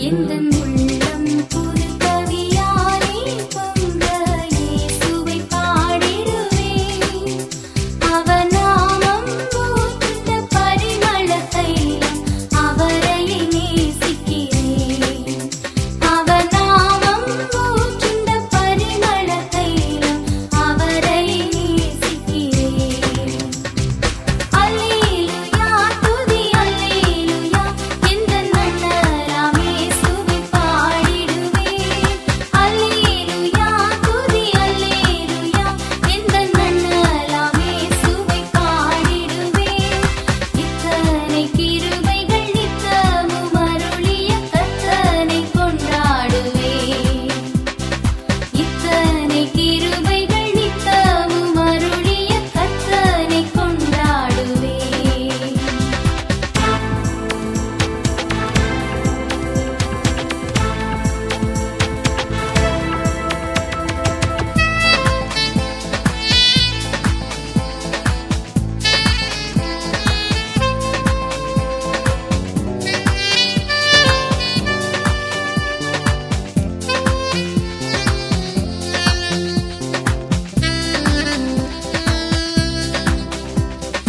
எந்த முள்ள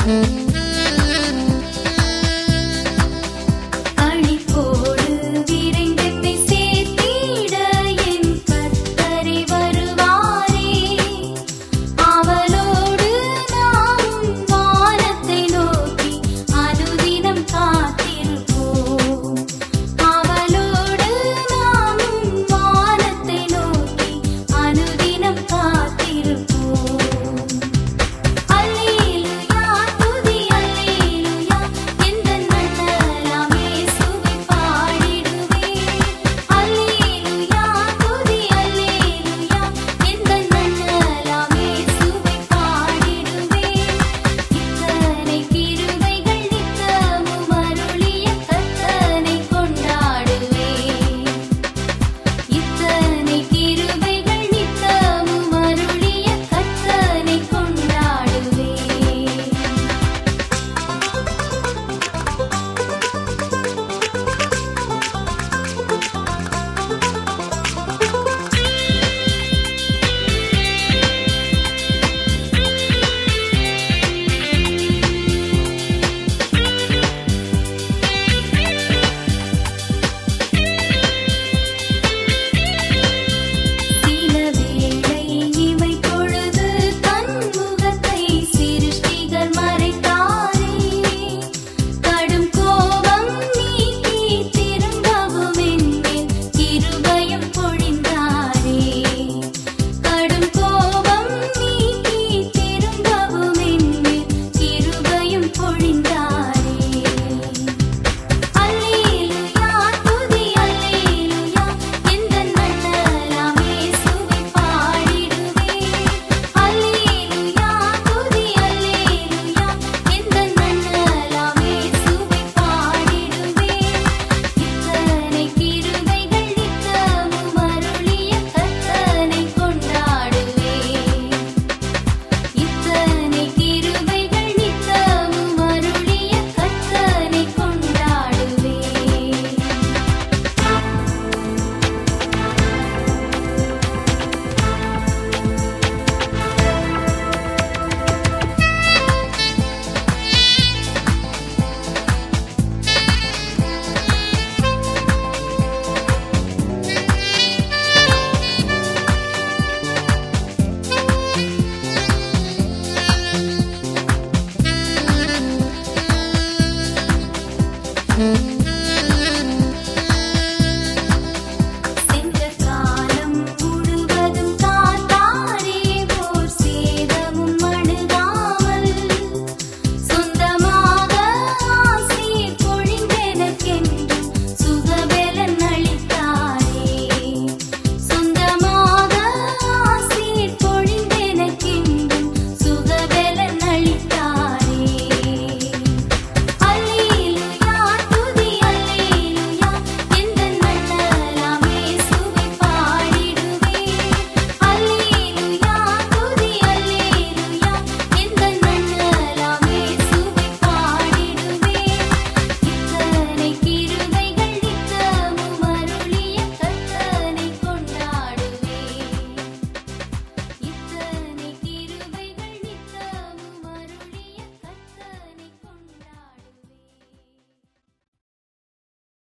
Mm-hmm. Mm-hmm.